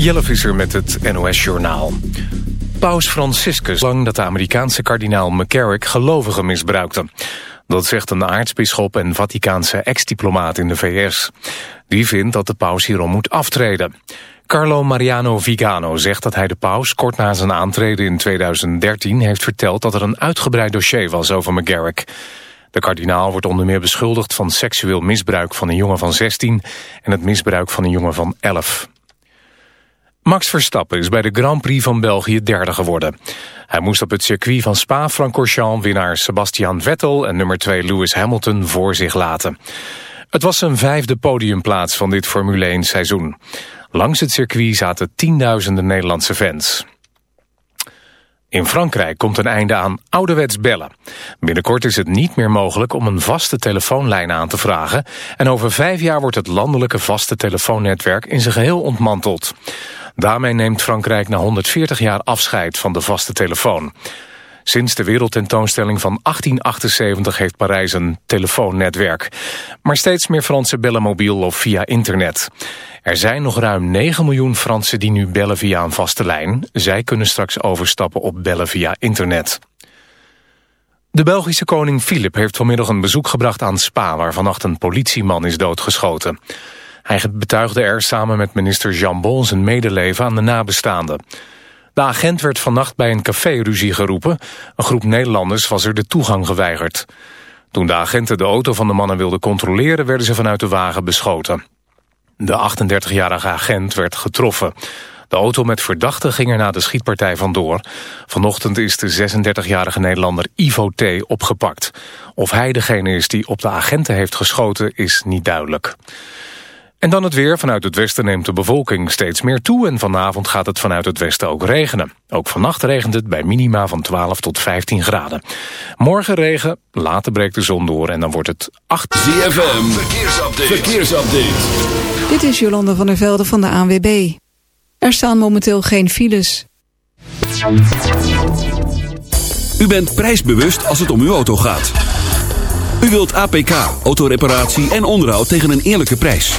Jelle Visser met het NOS-journaal. Paus Franciscus lang dat de Amerikaanse kardinaal McCarrick gelovigen misbruikte. Dat zegt een aartsbisschop en Vaticaanse ex-diplomaat in de VS. Die vindt dat de paus hierom moet aftreden. Carlo Mariano Vigano zegt dat hij de paus kort na zijn aantreden in 2013 heeft verteld dat er een uitgebreid dossier was over McGarrick. De kardinaal wordt onder meer beschuldigd van seksueel misbruik van een jongen van 16 en het misbruik van een jongen van 11. Max Verstappen is bij de Grand Prix van België derde geworden. Hij moest op het circuit van Spa-Francorchamps winnaar Sebastian Vettel en nummer 2 Lewis Hamilton voor zich laten. Het was zijn vijfde podiumplaats van dit Formule 1 seizoen. Langs het circuit zaten tienduizenden Nederlandse fans. In Frankrijk komt een einde aan ouderwets bellen. Binnenkort is het niet meer mogelijk om een vaste telefoonlijn aan te vragen... en over vijf jaar wordt het landelijke vaste telefoonnetwerk in zijn geheel ontmanteld. Daarmee neemt Frankrijk na 140 jaar afscheid van de vaste telefoon. Sinds de wereldtentoonstelling van 1878 heeft Parijs een telefoonnetwerk. Maar steeds meer Fransen bellen mobiel of via internet. Er zijn nog ruim 9 miljoen Fransen die nu bellen via een vaste lijn. Zij kunnen straks overstappen op bellen via internet. De Belgische koning Filip heeft vanmiddag een bezoek gebracht aan Spa... waar vannacht een politieman is doodgeschoten. Hij betuigde er samen met minister Jean Bon zijn medeleven aan de nabestaanden. De agent werd vannacht bij een café-ruzie geroepen. Een groep Nederlanders was er de toegang geweigerd. Toen de agenten de auto van de mannen wilden controleren... werden ze vanuit de wagen beschoten. De 38-jarige agent werd getroffen. De auto met verdachten ging er na de schietpartij vandoor. Vanochtend is de 36-jarige Nederlander Ivo T. opgepakt. Of hij degene is die op de agenten heeft geschoten is niet duidelijk. En dan het weer. Vanuit het westen neemt de bevolking steeds meer toe... en vanavond gaat het vanuit het westen ook regenen. Ook vannacht regent het bij minima van 12 tot 15 graden. Morgen regen, later breekt de zon door en dan wordt het 8... ZFM, verkeersupdate. verkeersupdate. Dit is Jolande van der Velde van de ANWB. Er staan momenteel geen files. U bent prijsbewust als het om uw auto gaat. U wilt APK, autoreparatie en onderhoud tegen een eerlijke prijs.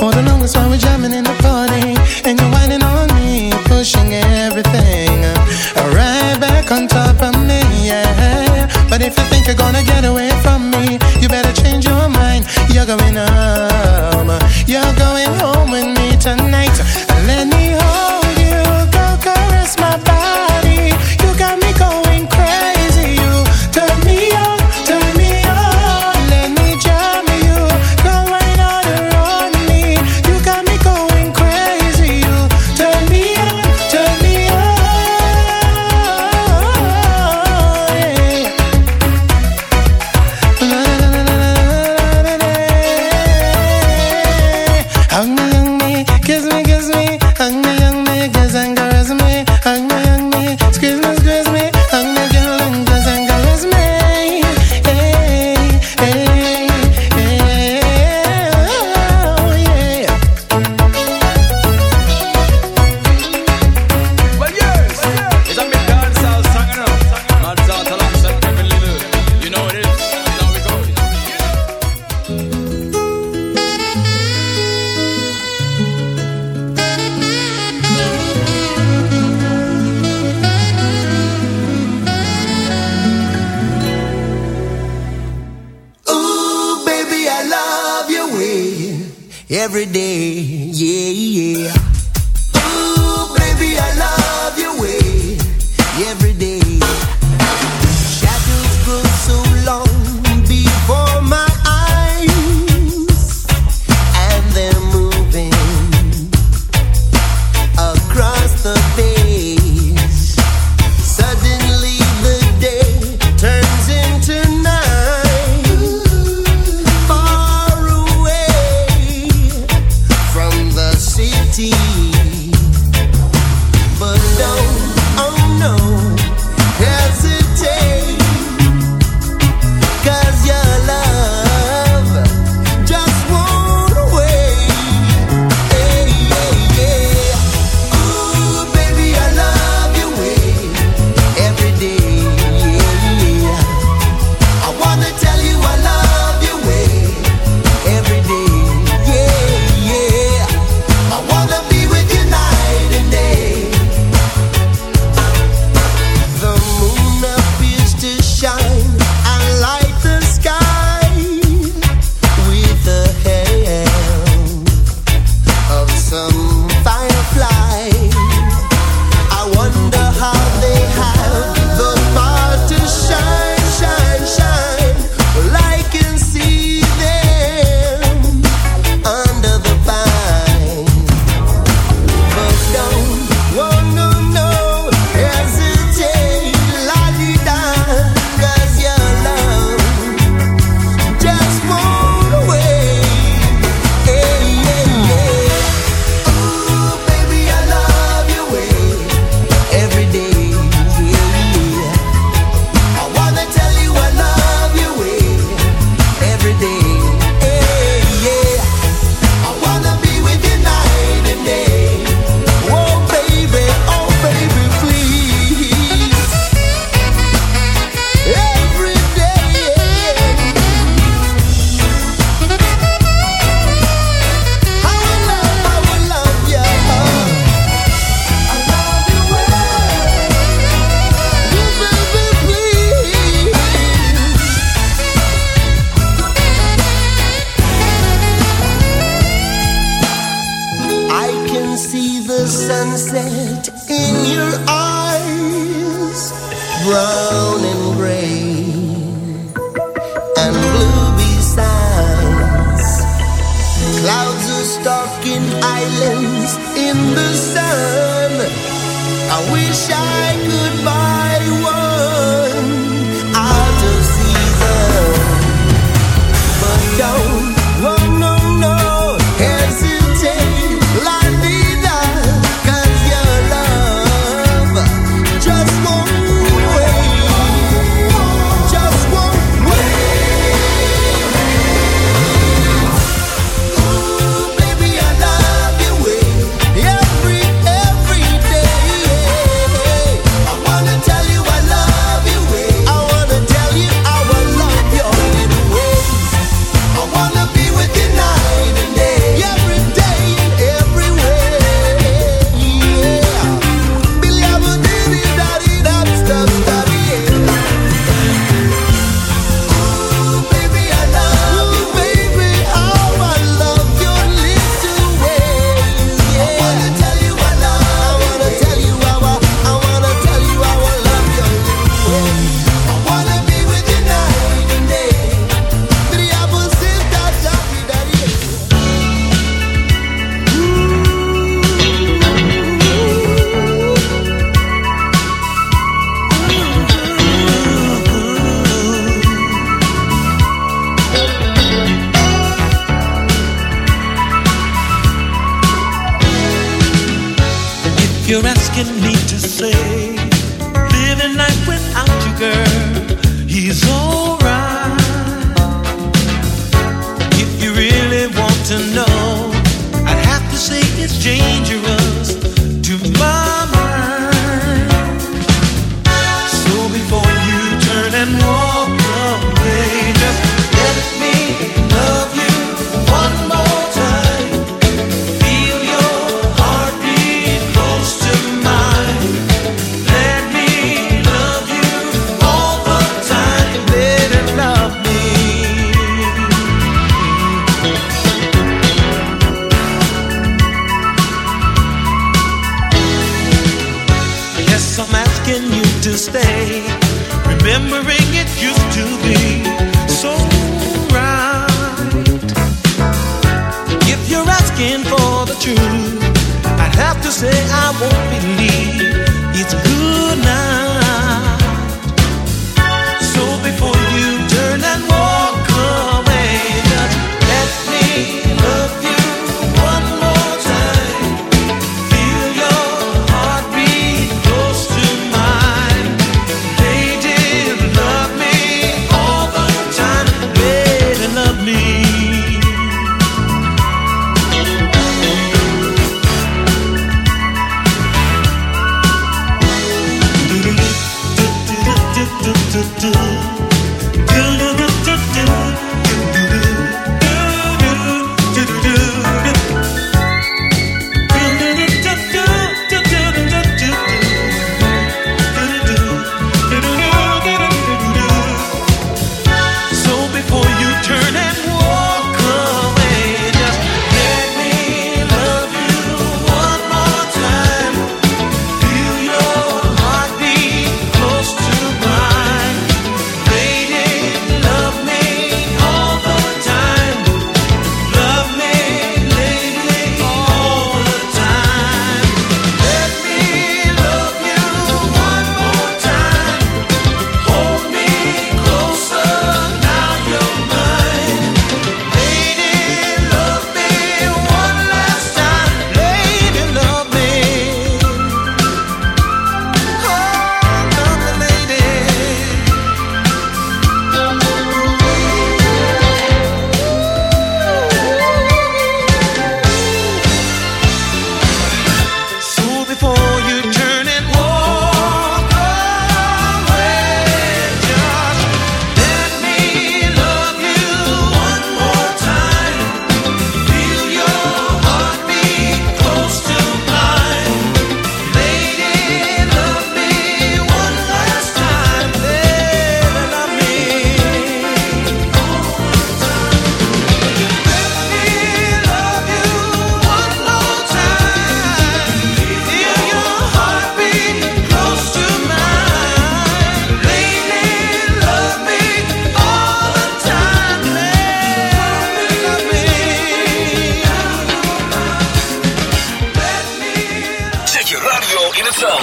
For the longest time we just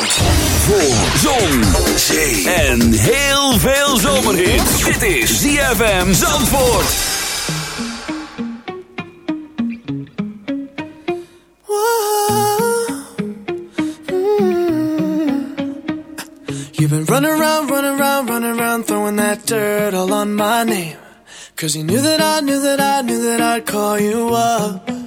Voor zon, zee en heel veel zomerhit. Dit is ZFM Zandvoort. You've been running around, running around, running around, throwing that dirt all on my name. Cause you knew that I, knew that I, knew that I'd call you up.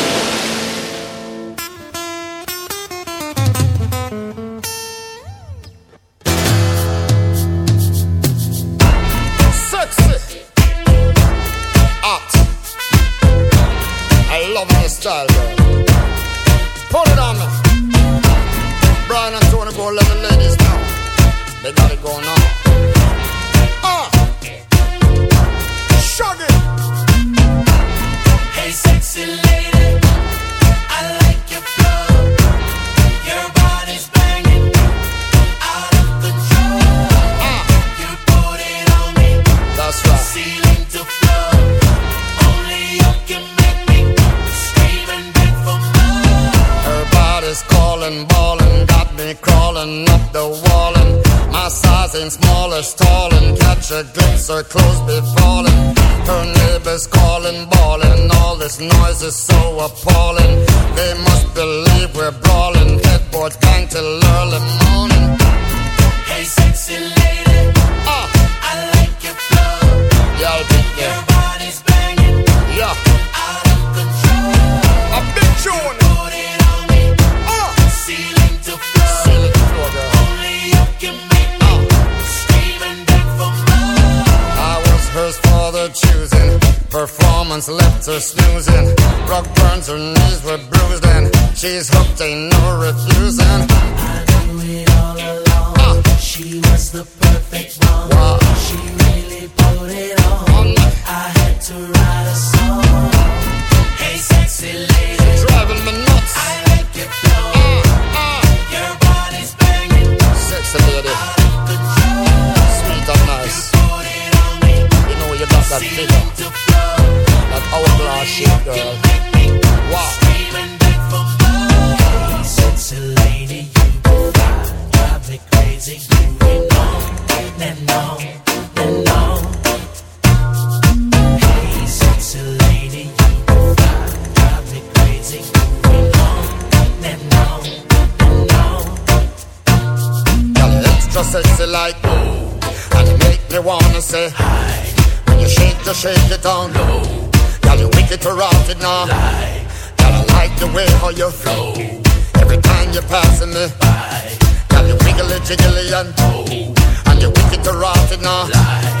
that figure, that hourglass shape, girl. Wow. to shake it on low. Girl, you're wicked to rock it now. Lie. Girl, I like the way how you flow. Every time you're passing me by. Girl, you wiggly jiggly and oh. And you're wicked to rock it now. Lie.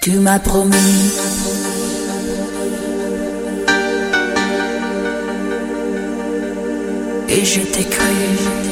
Tu m'as promis. Et je t'ai cru